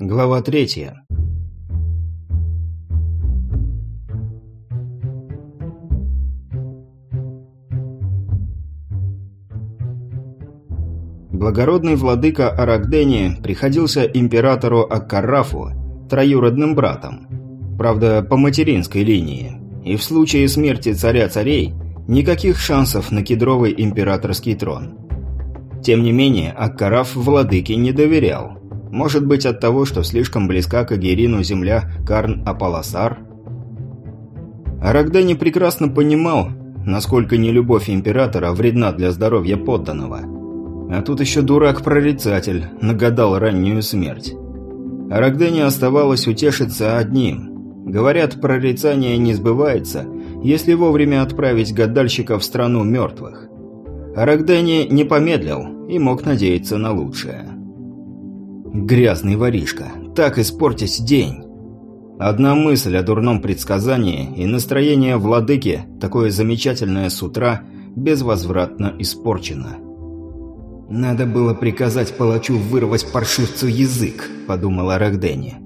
Глава третья. Благородный владыка Арагдени приходился императору Аккарафу троюродным братом. Правда, по материнской линии. И в случае смерти царя-царей никаких шансов на кедровый императорский трон. Тем не менее, Аккараф владыке не доверял. Может быть от того, что слишком близка к Агерину земля Карн-Апаласар? Арагдани прекрасно понимал, насколько нелюбовь императора вредна для здоровья подданного. А тут еще дурак-прорицатель нагадал раннюю смерть. Арагдане оставалось утешиться одним. Говорят, прорицание не сбывается, если вовремя отправить гадальщика в страну мертвых. Арагдани не помедлил и мог надеяться на лучшее. Грязный воришка. Так испортить день. Одна мысль о дурном предсказании и настроение владыки, такое замечательное с утра, безвозвратно испорчено. «Надо было приказать палачу вырвать паршивцу язык», – подумала Арагдени.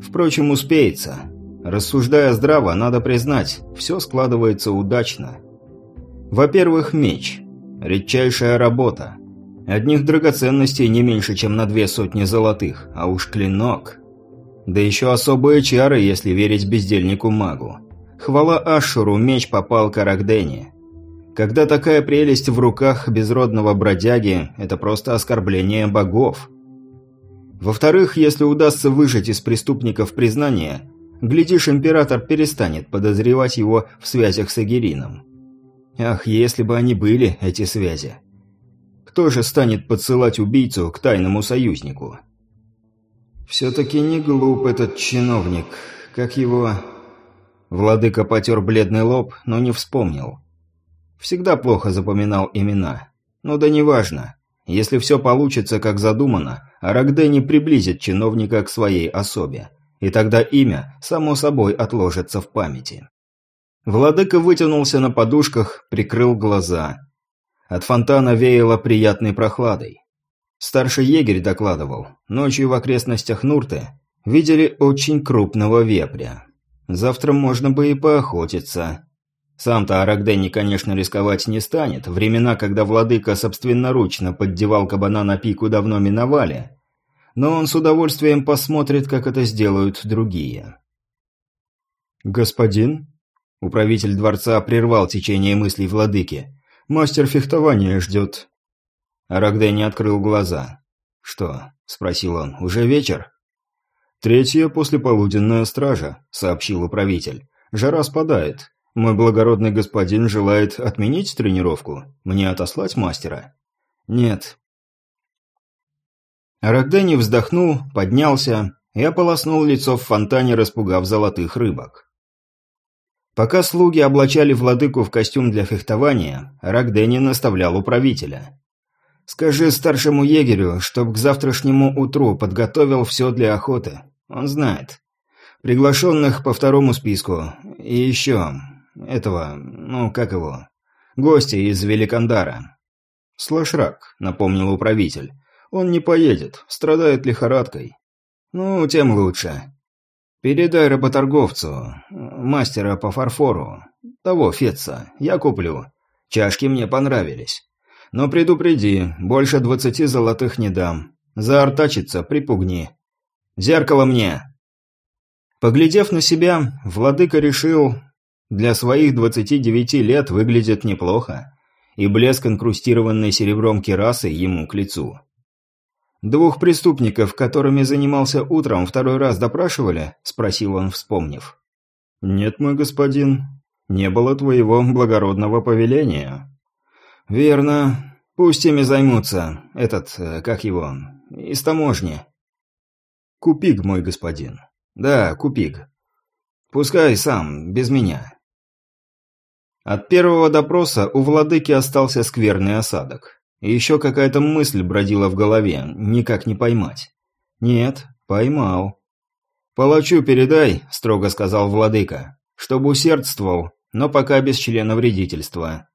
Впрочем, успеется. Рассуждая здраво, надо признать, все складывается удачно. Во-первых, меч. Редчайшая работа. Одних драгоценностей не меньше, чем на две сотни золотых, а уж клинок. Да еще особые чары, если верить бездельнику-магу. Хвала Ашуру, меч попал к Арагдене. Когда такая прелесть в руках безродного бродяги, это просто оскорбление богов. Во-вторых, если удастся выжать из преступников признание, глядишь, император перестанет подозревать его в связях с Агерином. Ах, если бы они были, эти связи. Кто же станет подсылать убийцу к тайному союзнику? Все-таки не глуп этот чиновник. Как его... Владыка потер бледный лоб, но не вспомнил. Всегда плохо запоминал имена. Ну да неважно. Если все получится, как задумано, Арагде не приблизит чиновника к своей особе. И тогда имя, само собой, отложится в памяти. Владыка вытянулся на подушках, прикрыл глаза. От фонтана веяло приятной прохладой. Старший егерь докладывал, ночью в окрестностях Нурты видели очень крупного вепря. Завтра можно бы и поохотиться. Сам-то Арагдени, конечно, рисковать не станет. Времена, когда владыка собственноручно поддевал кабана на пику, давно миновали. Но он с удовольствием посмотрит, как это сделают другие. «Господин?» Управитель дворца прервал течение мыслей владыки. «Мастер фехтования ждет». Арагде не открыл глаза. «Что?» – спросил он. «Уже вечер?» «Третья послеполуденная стража», – сообщил управитель. «Жара спадает. Мой благородный господин желает отменить тренировку? Мне отослать мастера?» «Нет». Арагдени вздохнул, поднялся и ополоснул лицо в фонтане, распугав золотых рыбок. Пока слуги облачали владыку в костюм для фехтования, Рагдени наставлял управителя. «Скажи старшему егерю, чтоб к завтрашнему утру подготовил все для охоты. Он знает. Приглашенных по второму списку. И еще... Этого... Ну, как его? Гости из Великандара». «Слашрак», — напомнил управитель. «Он не поедет. Страдает лихорадкой». «Ну, тем лучше. «Передай работорговцу, мастера по фарфору, того Фетца, я куплю. Чашки мне понравились. Но предупреди, больше двадцати золотых не дам. Заортачится, припугни. Зеркало мне!» Поглядев на себя, владыка решил, для своих двадцати девяти лет выглядит неплохо, и блеск инкрустированной серебром керасы ему к лицу. «Двух преступников, которыми занимался утром, второй раз допрашивали?» – спросил он, вспомнив. «Нет, мой господин. Не было твоего благородного повеления». «Верно. Пусть ими займутся. Этот, э, как его, из таможни». «Купиг, мой господин». «Да, Купиг. Пускай сам, без меня». От первого допроса у владыки остался скверный осадок. И еще какая-то мысль бродила в голове, никак не поймать. Нет, поймал. «Палачу передай», — строго сказал владыка, — «чтобы усердствовал, но пока без члена вредительства.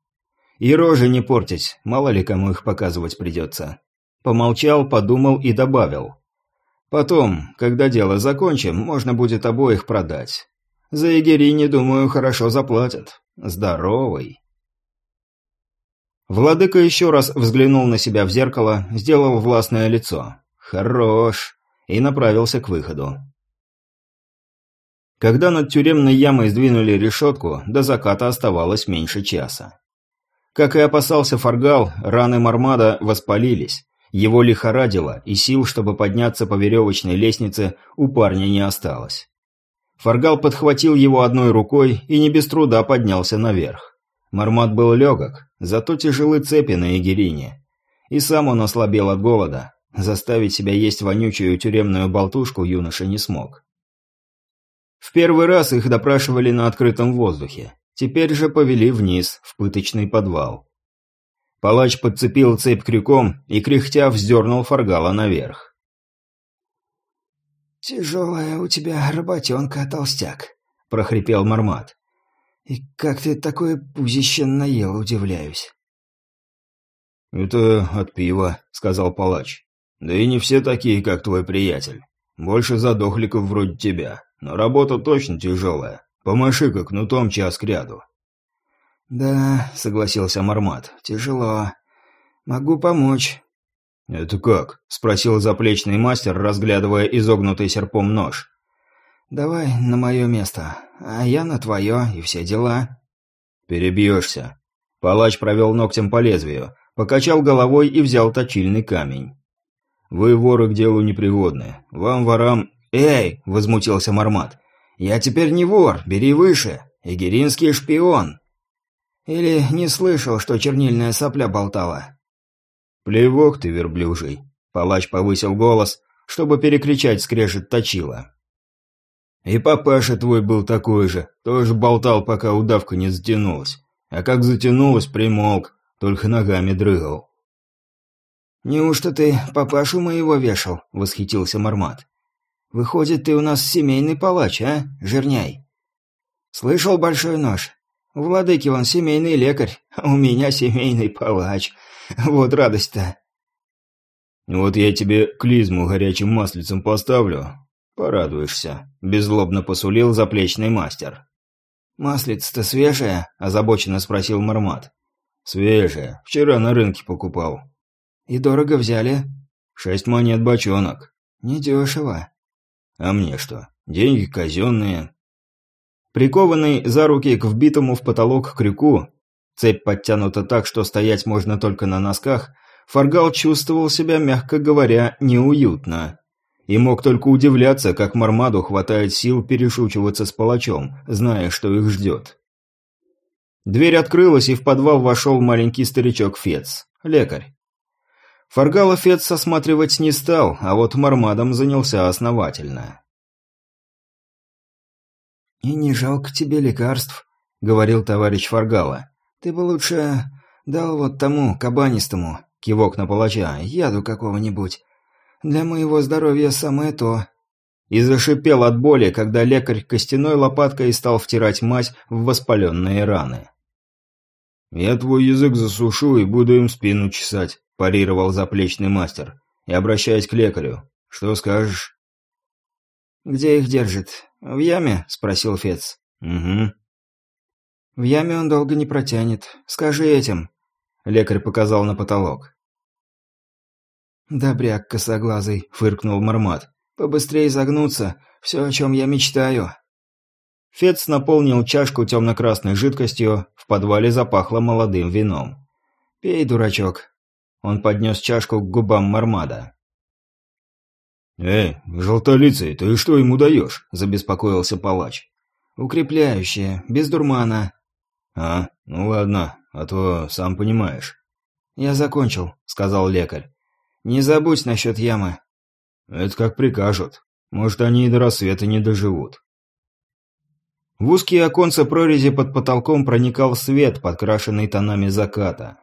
И рожи не портить, мало ли кому их показывать придется». Помолчал, подумал и добавил. Потом, когда дело закончим, можно будет обоих продать. За егери, не думаю, хорошо заплатят. Здоровый. Владыка еще раз взглянул на себя в зеркало, сделал властное лицо. Хорош. И направился к выходу. Когда над тюремной ямой сдвинули решетку, до заката оставалось меньше часа. Как и опасался Фаргал, раны Мармада воспалились. Его лихорадило, и сил, чтобы подняться по веревочной лестнице, у парня не осталось. Фаргал подхватил его одной рукой и не без труда поднялся наверх. Мармат был легок, зато тяжелы цепи на Егерине. И сам он ослабел от голода. Заставить себя есть вонючую тюремную болтушку юноша не смог. В первый раз их допрашивали на открытом воздухе. Теперь же повели вниз, в пыточный подвал. Палач подцепил цепь крюком и, кряхтя, вздернул Фаргала наверх. «Тяжелая у тебя работенка, толстяк», — прохрипел Мармат. «И как ты такое пузище наел, удивляюсь». «Это от пива», — сказал палач. «Да и не все такие, как твой приятель. Больше задохликов вроде тебя. Но работа точно тяжелая. Помаши-ка кнутом час кряду». «Да», — согласился Мармат, — «тяжело. Могу помочь». «Это как?» — спросил заплечный мастер, разглядывая изогнутый серпом нож. «Давай на мое место, а я на твое, и все дела». «Перебьешься». Палач провел ногтем по лезвию, покачал головой и взял точильный камень. «Вы, воры, к делу непригодны. Вам, ворам...» «Эй!» — возмутился Мармат. «Я теперь не вор, бери выше. Эгеринский шпион». Или не слышал, что чернильная сопля болтала?» «Плевок ты, верблюжий!» Палач повысил голос, чтобы перекричать скрежет точила. «И папаша твой был такой же, тоже болтал, пока удавка не затянулась. А как затянулась, примолк, только ногами дрыгал». «Неужто ты папашу моего вешал?» — восхитился Мармат. «Выходит, ты у нас семейный палач, а, жирняй?» «Слышал большой нож? У владыки он семейный лекарь, а у меня семейный палач. Вот радость-то. Вот я тебе клизму горячим маслицем поставлю. Порадуешься. Беззлобно посулил заплечный мастер. «Маслица-то свежая?» – озабоченно спросил Мармат. «Свежая. Вчера на рынке покупал». «И дорого взяли?» «Шесть монет бочонок». «Недешево». «А мне что? Деньги казенные. Прикованный за руки к вбитому в потолок крюку, цепь подтянута так, что стоять можно только на носках, Фаргал чувствовал себя, мягко говоря, неуютно. И мог только удивляться, как Мармаду хватает сил перешучиваться с палачом, зная, что их ждет. Дверь открылась, и в подвал вошел маленький старичок Фец, лекарь. Фаргала Фец осматривать не стал, а вот Мармадом занялся основательно. «И не жалко тебе лекарств», — говорил товарищ Фаргала. «Ты бы лучше дал вот тому, кабанистому, кивок на палача, яду какого-нибудь. Для моего здоровья самое то». И зашипел от боли, когда лекарь костяной лопаткой стал втирать мазь в воспаленные раны. «Я твой язык засушу и буду им спину чесать», – парировал заплечный мастер. И, обращаясь к лекарю, «Что скажешь?» «Где их держит? В яме?» – спросил Фец. «Угу». «В яме он долго не протянет. Скажи этим». Лекарь показал на потолок. «Добряк косоглазый», – фыркнул Мармат. «Побыстрее загнуться. Все, о чем я мечтаю». Фец наполнил чашку темно-красной жидкостью, в подвале запахло молодым вином. «Пей, дурачок». Он поднес чашку к губам Мармада. «Эй, желтолицый, ты что ему даешь?» – забеспокоился палач. «Укрепляющее, без дурмана». «А, ну ладно, а то сам понимаешь». «Я закончил», – сказал лекарь. «Не забудь насчет ямы». «Это как прикажут. Может, они и до рассвета не доживут». В узкие оконца прорези под потолком проникал свет, подкрашенный тонами заката.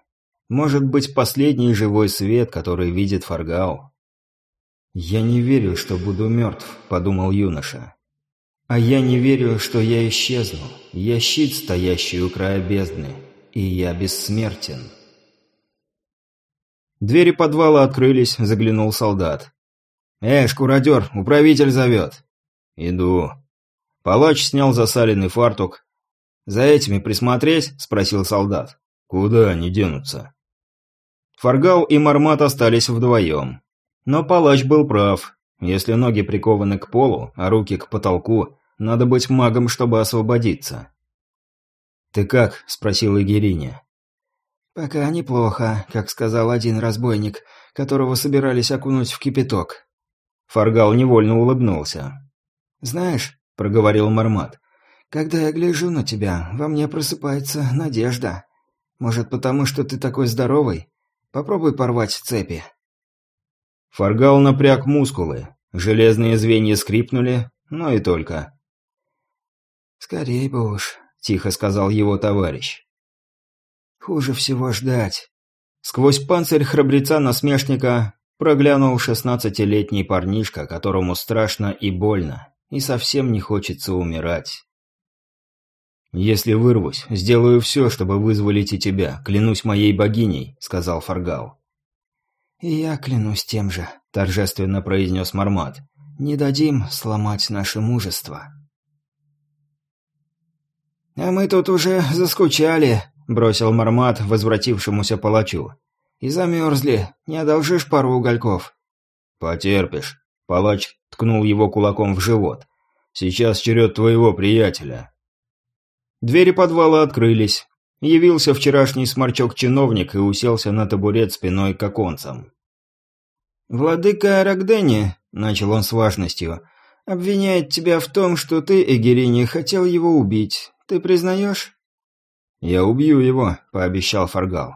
Может быть, последний живой свет, который видит Фаргал. «Я не верю, что буду мертв», — подумал юноша. «А я не верю, что я исчезну. Я щит, стоящий у края бездны, и я бессмертен». Двери подвала открылись, заглянул солдат. «Эй, шкуродер, управитель зовет!» «Иду». Палач снял засаленный фартук. «За этими присмотреть?» – спросил солдат. «Куда они денутся?» Фаргал и Мармат остались вдвоем. Но палач был прав. Если ноги прикованы к полу, а руки к потолку, надо быть магом, чтобы освободиться. «Ты как?» – спросил Игериня. «Пока неплохо, как сказал один разбойник, которого собирались окунуть в кипяток». Фаргал невольно улыбнулся. «Знаешь», — проговорил Мармат, — «когда я гляжу на тебя, во мне просыпается надежда. Может, потому что ты такой здоровый? Попробуй порвать цепи». Фаргал напряг мускулы. Железные звенья скрипнули, но и только. «Скорей бы уж», — тихо сказал его товарищ. «Хуже всего ждать». Сквозь панцирь храбреца-насмешника проглянул шестнадцатилетний парнишка, которому страшно и больно и совсем не хочется умирать. «Если вырвусь, сделаю все, чтобы вызволить и тебя, клянусь моей богиней», — сказал Фаргал. «И я клянусь тем же», — торжественно произнес Мармат. «Не дадим сломать наше мужество». «А мы тут уже заскучали», — бросил Мармат возвратившемуся палачу. «И замерзли. Не одолжишь пару угольков?» «Потерпишь». Палач ткнул его кулаком в живот. «Сейчас черед твоего приятеля». Двери подвала открылись. Явился вчерашний сморчок-чиновник и уселся на табурет спиной к оконцам. «Владыка Арагдени», — начал он с важностью, — «обвиняет тебя в том, что ты, Эгерини, хотел его убить. Ты признаешь?» «Я убью его», — пообещал Фаргал.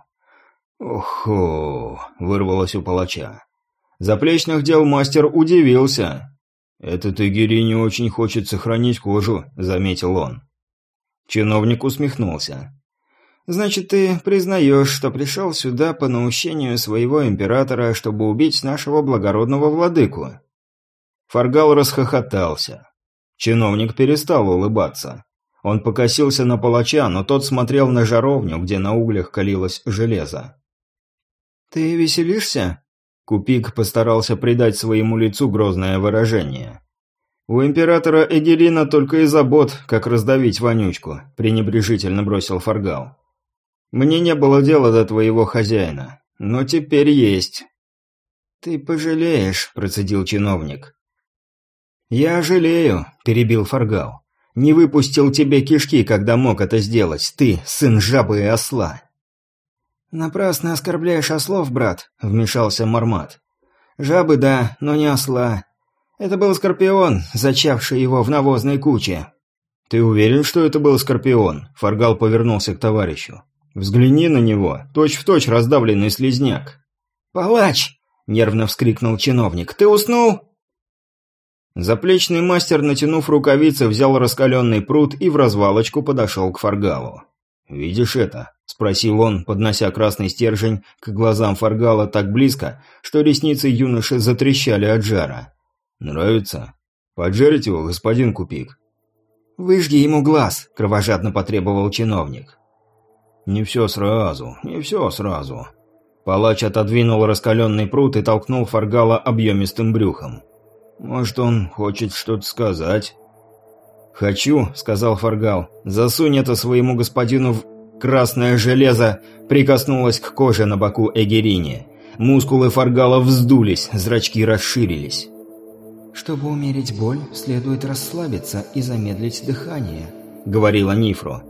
«Охо!» — вырвалось у палача. Заплечных дел мастер удивился. «Этот Игири не очень хочет сохранить кожу», — заметил он. Чиновник усмехнулся. «Значит, ты признаешь, что пришел сюда по наущению своего императора, чтобы убить нашего благородного владыку?» Фаргал расхохотался. Чиновник перестал улыбаться. Он покосился на палача, но тот смотрел на жаровню, где на углях калилось железо. «Ты веселишься?» Купик постарался придать своему лицу грозное выражение. «У императора Эгелина только и забот, как раздавить вонючку», – пренебрежительно бросил Фаргал. «Мне не было дела до твоего хозяина, но теперь есть». «Ты пожалеешь», – процедил чиновник. «Я жалею», – перебил Фаргал. «Не выпустил тебе кишки, когда мог это сделать, ты, сын жабы и осла». «Напрасно оскорбляешь ослов, брат», — вмешался Мармат. «Жабы, да, но не осла. Это был Скорпион, зачавший его в навозной куче». «Ты уверен, что это был Скорпион?» — Фаргал повернулся к товарищу. «Взгляни на него, точь-в-точь точь раздавленный слизняк». «Палач!» — нервно вскрикнул чиновник. «Ты уснул?» Заплечный мастер, натянув рукавицы, взял раскаленный пруд и в развалочку подошел к Фаргалу. «Видишь это?» – спросил он, поднося красный стержень к глазам Фаргала так близко, что ресницы юноши затрещали от жара. «Нравится? Поджарить его, господин Купик?» «Выжги ему глаз», – кровожадно потребовал чиновник. «Не все сразу, не все сразу». Палач отодвинул раскаленный пруд и толкнул Фаргала объемистым брюхом. «Может, он хочет что-то сказать?» «Хочу», — сказал Фаргал, — «засунь это своему господину в...» Красное железо прикоснулось к коже на боку Эгерини. Мускулы Фаргала вздулись, зрачки расширились. «Чтобы умерить боль, следует расслабиться и замедлить дыхание», — говорила Нифро.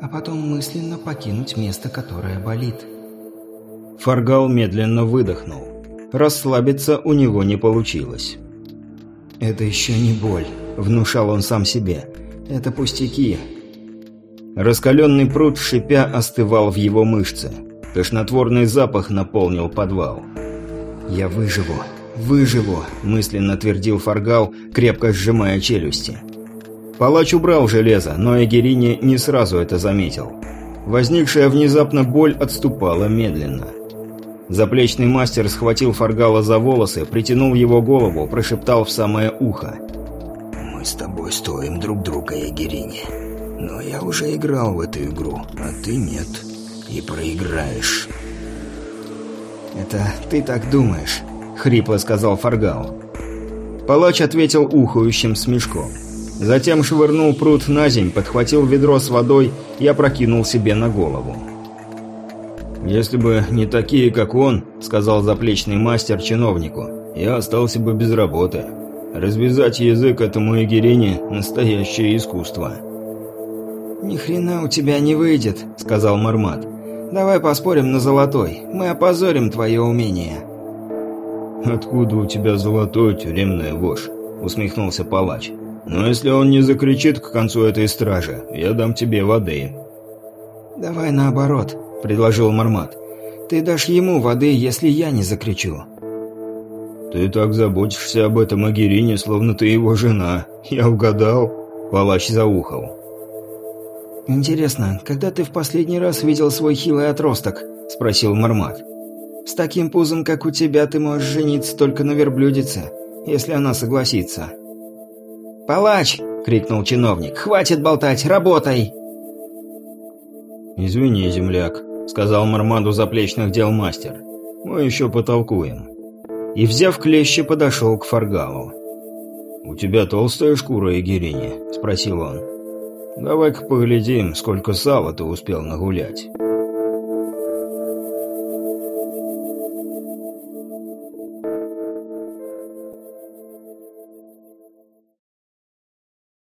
«А потом мысленно покинуть место, которое болит». Фаргал медленно выдохнул. Расслабиться у него не получилось. «Это еще не боль», — внушал он сам себе. «Это пустяки». Раскаленный пруд, шипя, остывал в его мышце. Тошнотворный запах наполнил подвал. «Я выживу, выживу», — мысленно твердил Фаргал, крепко сжимая челюсти. Палач убрал железо, но Эгерини не сразу это заметил. Возникшая внезапно боль отступала медленно. Заплечный мастер схватил Фаргала за волосы, притянул его голову, прошептал в самое ухо с тобой стоим друг друга, Егерини. Но я уже играл в эту игру, а ты нет. И проиграешь. «Это ты так думаешь», — хрипло сказал Фаргал. Палач ответил ухающим смешком. Затем швырнул пруд на земь, подхватил ведро с водой и опрокинул себе на голову. «Если бы не такие, как он», — сказал заплечный мастер чиновнику, — «я остался бы без работы. Развязать язык этому Эгерине — настоящее искусство». «Ни хрена у тебя не выйдет», — сказал Мармат. «Давай поспорим на золотой. Мы опозорим твое умение». «Откуда у тебя золотой тюремная вошь?» — усмехнулся палач. Но если он не закричит к концу этой стражи, я дам тебе воды». «Давай наоборот», — предложил Мармат. «Ты дашь ему воды, если я не закричу». «Ты так заботишься об этом Агирине, словно ты его жена. Я угадал?» Палач заухал. «Интересно, когда ты в последний раз видел свой хилый отросток?» – спросил Мармат. «С таким пузом, как у тебя, ты можешь жениться только на верблюдице, если она согласится». «Палач!» — крикнул чиновник. «Хватит болтать! Работай!» «Извини, земляк», — сказал Мармаду заплечных дел мастер. «Мы еще потолкуем». И, взяв клещи, подошел к Фаргалу. «У тебя толстая шкура, Егерини?» — спросил он. «Давай-ка поглядим, сколько сала ты успел нагулять».